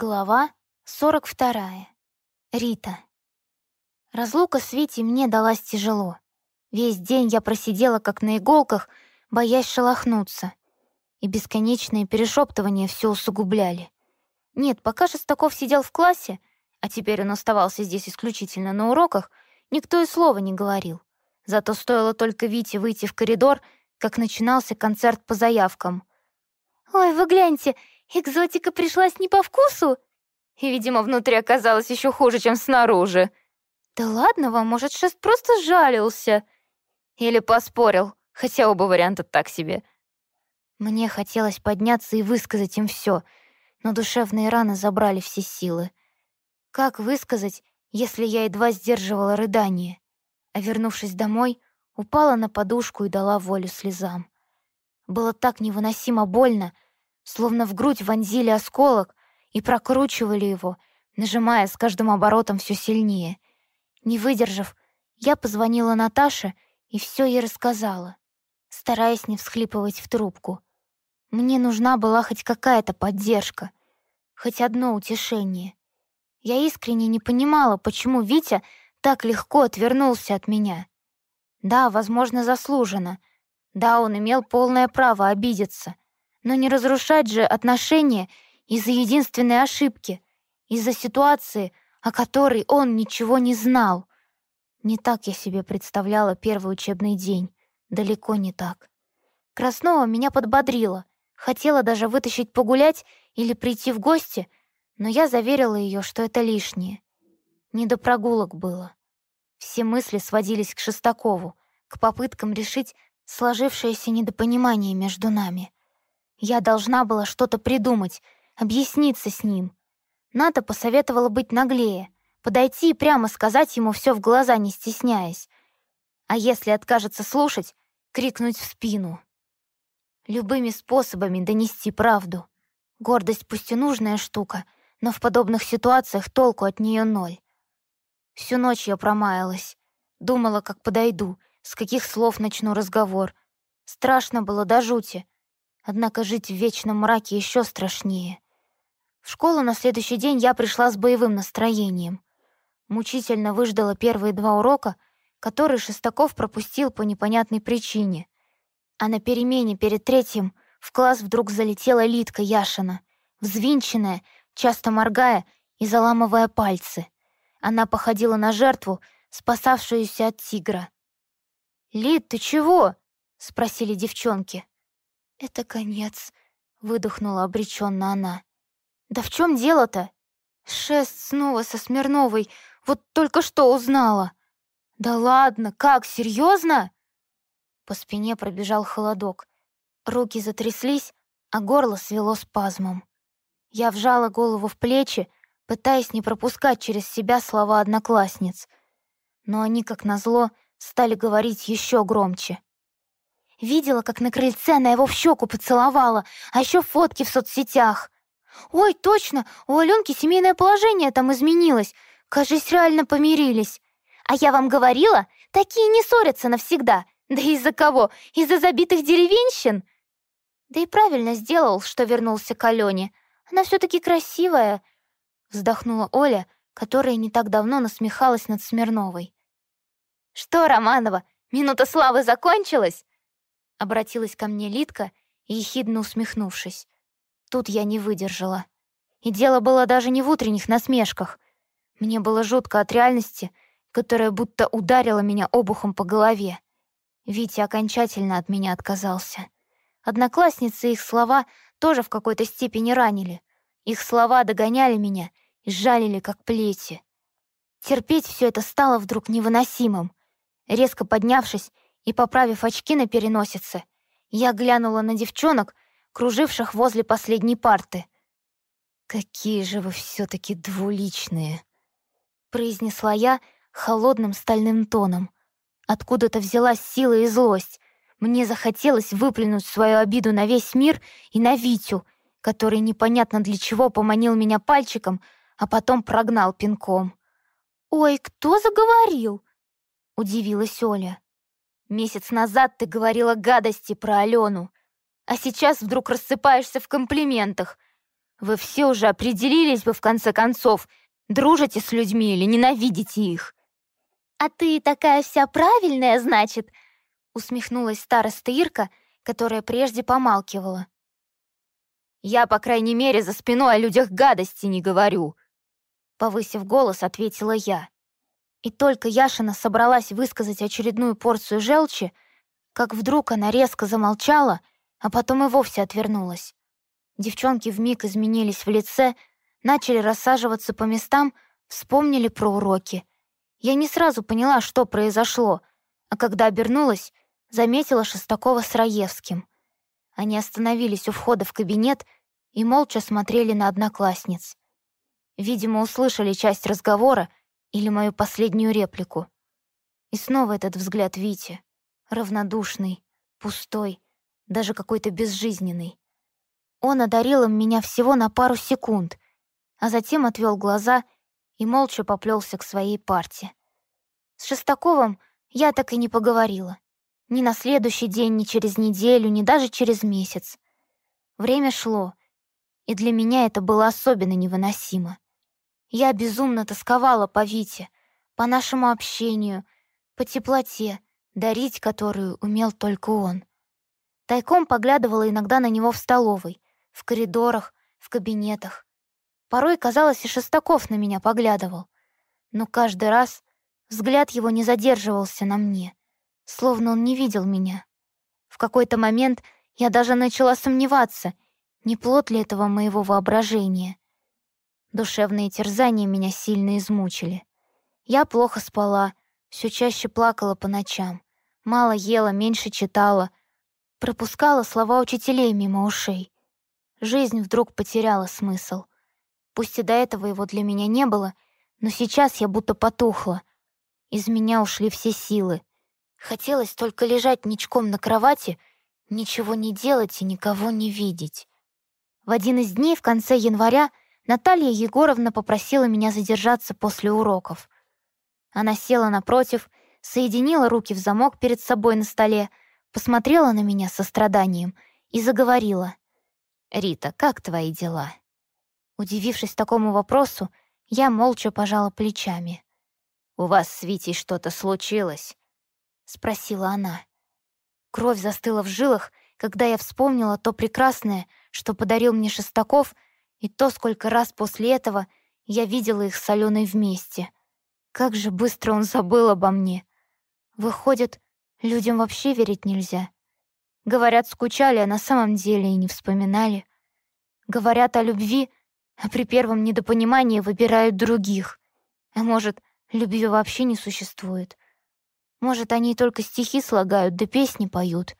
Глава 42. Рита. Разлука с Витей мне далась тяжело. Весь день я просидела как на иголках, боясь шелохнуться. И бесконечные перешептывания все усугубляли. Нет, пока Шестаков сидел в классе, а теперь он оставался здесь исключительно на уроках, никто и слова не говорил. Зато стоило только Вите выйти в коридор, как начинался концерт по заявкам. «Ой, вы гляньте, Экзотика пришлась не по вкусу? И, видимо, внутри оказалось еще хуже, чем снаружи. Да ладно вам, может, Шест просто жалился. Или поспорил, хотя оба варианта так себе. Мне хотелось подняться и высказать им все, но душевные раны забрали все силы. Как высказать, если я едва сдерживала рыдание, а, вернувшись домой, упала на подушку и дала волю слезам. Было так невыносимо больно, словно в грудь вонзили осколок и прокручивали его, нажимая с каждым оборотом все сильнее. Не выдержав, я позвонила Наташе и все ей рассказала, стараясь не всхлипывать в трубку. Мне нужна была хоть какая-то поддержка, хоть одно утешение. Я искренне не понимала, почему Витя так легко отвернулся от меня. Да, возможно, заслуженно. Да, он имел полное право обидеться — но не разрушать же отношения из-за единственной ошибки, из-за ситуации, о которой он ничего не знал. Не так я себе представляла первый учебный день. Далеко не так. Краснова меня подбодрила. Хотела даже вытащить погулять или прийти в гости, но я заверила ее, что это лишнее. Не до прогулок было. Все мысли сводились к Шестакову, к попыткам решить сложившееся недопонимание между нами. Я должна была что-то придумать, объясниться с ним. Ната посоветовала быть наглее, подойти и прямо сказать ему все в глаза, не стесняясь. А если откажется слушать, крикнуть в спину. Любыми способами донести правду. Гордость пусть и нужная штука, но в подобных ситуациях толку от нее ноль. Всю ночь я промаялась. Думала, как подойду, с каких слов начну разговор. Страшно было до жути — Однако жить в вечном мраке еще страшнее. В школу на следующий день я пришла с боевым настроением. Мучительно выждала первые два урока, которые Шестаков пропустил по непонятной причине. А на перемене перед третьим в класс вдруг залетела Литка Яшина, взвинченная, часто моргая и заламывая пальцы. Она походила на жертву, спасавшуюся от тигра. «Лид, ты чего?» — спросили девчонки. «Это конец», — выдохнула обреченно она. «Да в чем дело-то?» «Шест снова со Смирновой, вот только что узнала». «Да ладно, как, серьезно?» По спине пробежал холодок. Руки затряслись, а горло свело спазмом. Я вжала голову в плечи, пытаясь не пропускать через себя слова одноклассниц. Но они, как назло, стали говорить еще громче. Видела, как на крыльце она его в щеку поцеловала, а еще фотки в соцсетях. Ой, точно, у Аленки семейное положение там изменилось. Кажись, реально помирились. А я вам говорила, такие не ссорятся навсегда. Да из-за кого? Из-за забитых деревенщин? Да и правильно сделал, что вернулся к Алене. Она все-таки красивая. Вздохнула Оля, которая не так давно насмехалась над Смирновой. «Что, Романова, минута славы закончилась?» Обратилась ко мне Литка, ехидно усмехнувшись. Тут я не выдержала. И дело было даже не в утренних насмешках. Мне было жутко от реальности, которая будто ударила меня обухом по голове. Витя окончательно от меня отказался. Одноклассницы их слова тоже в какой-то степени ранили. Их слова догоняли меня и жалили, как плети. Терпеть все это стало вдруг невыносимым. Резко поднявшись, и, поправив очки на переносице, я глянула на девчонок, круживших возле последней парты. «Какие же вы все-таки двуличные!» — произнесла я холодным стальным тоном. Откуда-то взялась сила и злость. Мне захотелось выплюнуть свою обиду на весь мир и на Витю, который непонятно для чего поманил меня пальчиком, а потом прогнал пинком. «Ой, кто заговорил?» — удивилась Оля. Месяц назад ты говорила гадости про Алену, а сейчас вдруг рассыпаешься в комплиментах. Вы все уже определились бы, в конце концов, дружите с людьми или ненавидите их. «А ты такая вся правильная, значит?» усмехнулась староста Ирка, которая прежде помалкивала. «Я, по крайней мере, за спиной о людях гадости не говорю», повысив голос, ответила я. И только Яшина собралась высказать очередную порцию желчи, как вдруг она резко замолчала, а потом и вовсе отвернулась. Девчонки вмиг изменились в лице, начали рассаживаться по местам, вспомнили про уроки. Я не сразу поняла, что произошло, а когда обернулась, заметила Шестакова с Раевским. Они остановились у входа в кабинет и молча смотрели на одноклассниц. Видимо, услышали часть разговора или мою последнюю реплику. И снова этот взгляд Вити, равнодушный, пустой, даже какой-то безжизненный. Он одарил им меня всего на пару секунд, а затем отвел глаза и молча поплелся к своей парте. С Шестаковым я так и не поговорила. Ни на следующий день, ни через неделю, ни даже через месяц. Время шло, и для меня это было особенно невыносимо. Я безумно тосковала по Вите, по нашему общению, по теплоте, дарить которую умел только он. Тайком поглядывала иногда на него в столовой, в коридорах, в кабинетах. Порой, казалось, и Шестаков на меня поглядывал. Но каждый раз взгляд его не задерживался на мне, словно он не видел меня. В какой-то момент я даже начала сомневаться, не плод ли этого моего воображения. Душевные терзания меня сильно измучили. Я плохо спала, все чаще плакала по ночам, мало ела, меньше читала, пропускала слова учителей мимо ушей. Жизнь вдруг потеряла смысл. Пусть и до этого его для меня не было, но сейчас я будто потухла. Из меня ушли все силы. Хотелось только лежать ничком на кровати, ничего не делать и никого не видеть. В один из дней в конце января Наталья Егоровна попросила меня задержаться после уроков. Она села напротив, соединила руки в замок перед собой на столе, посмотрела на меня со страданием и заговорила. «Рита, как твои дела?» Удивившись такому вопросу, я молча пожала плечами. «У вас с Витей что-то случилось?» — спросила она. Кровь застыла в жилах, когда я вспомнила то прекрасное, что подарил мне Шестаков, и то, сколько раз после этого я видела их с Аленой вместе. Как же быстро он забыл обо мне. Выходит, людям вообще верить нельзя. Говорят, скучали, а на самом деле и не вспоминали. Говорят о любви, а при первом недопонимании выбирают других. А может, любви вообще не существует. Может, они только стихи слагают да песни поют.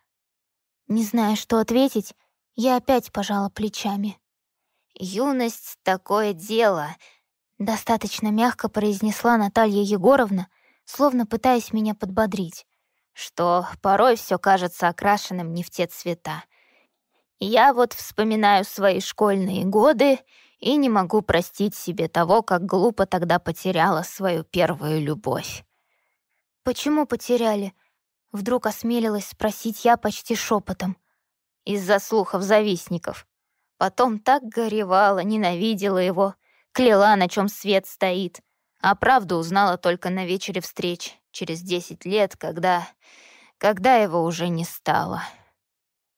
Не зная, что ответить, я опять пожала плечами. «Юность — такое дело», — достаточно мягко произнесла Наталья Егоровна, словно пытаясь меня подбодрить что порой все кажется окрашенным не в те цвета. Я вот вспоминаю свои школьные годы и не могу простить себе того, как глупо тогда потеряла свою первую любовь. «Почему потеряли?» — вдруг осмелилась спросить я почти шепотом. «Из-за слухов завистников. Потом так горевала, ненавидела его, кляла, на чем свет стоит, а правду узнала только на вечере встреч через десять лет, когда... когда его уже не стало.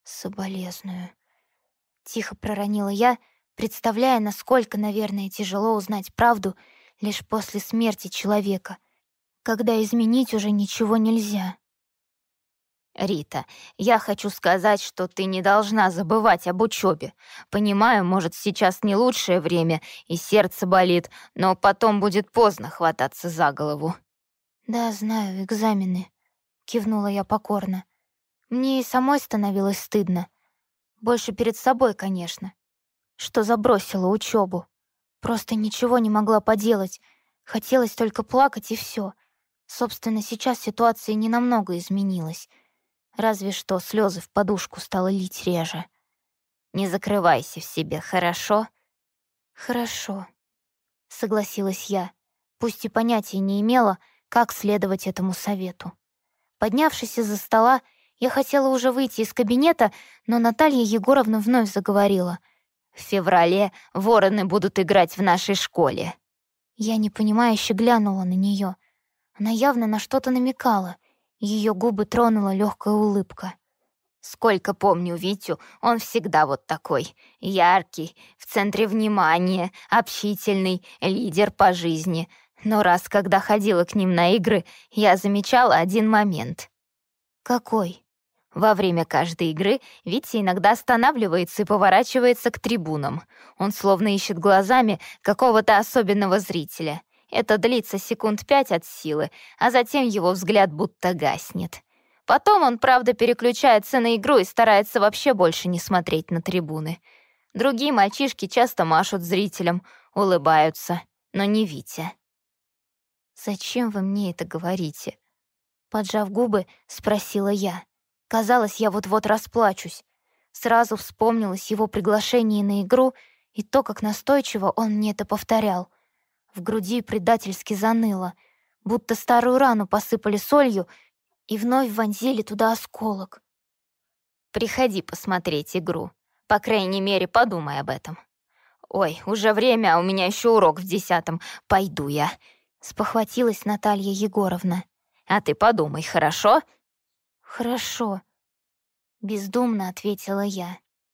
«Соболезную», — тихо проронила я, представляя, насколько, наверное, тяжело узнать правду лишь после смерти человека, когда изменить уже ничего нельзя. «Рита, я хочу сказать, что ты не должна забывать об учебе. Понимаю, может, сейчас не лучшее время, и сердце болит, но потом будет поздно хвататься за голову. «Да, знаю, экзамены», — кивнула я покорно. Мне и самой становилось стыдно. Больше перед собой, конечно. Что забросила учебу. Просто ничего не могла поделать. Хотелось только плакать, и все. Собственно, сейчас ситуация не намного изменилась. Разве что слезы в подушку стало лить реже. «Не закрывайся в себе, хорошо?» «Хорошо», — согласилась я, пусть и понятия не имела, как следовать этому совету. Поднявшись из-за стола, я хотела уже выйти из кабинета, но Наталья Егоровна вновь заговорила. В феврале вороны будут играть в нашей школе». Я непонимающе глянула на нее. Она явно на что-то намекала. Ее губы тронула легкая улыбка. Сколько помню Витю, он всегда вот такой. Яркий, в центре внимания, общительный, лидер по жизни. Но раз, когда ходила к ним на игры, я замечала один момент. «Какой?» Во время каждой игры Витя иногда останавливается и поворачивается к трибунам. Он словно ищет глазами какого-то особенного зрителя. Это длится секунд пять от силы, а затем его взгляд будто гаснет. Потом он, правда, переключается на игру и старается вообще больше не смотреть на трибуны. Другие мальчишки часто машут зрителям, улыбаются, но не Витя. «Зачем вы мне это говорите?» Поджав губы, спросила я. Казалось, я вот-вот расплачусь. Сразу вспомнилось его приглашение на игру и то, как настойчиво он мне это повторял. В груди предательски заныло, будто старую рану посыпали солью и вновь вонзили туда осколок. «Приходи посмотреть игру. По крайней мере, подумай об этом. Ой, уже время, а у меня еще урок в десятом. Пойду я», — спохватилась Наталья Егоровна. «А ты подумай, хорошо?» «Хорошо», — бездумно ответила я.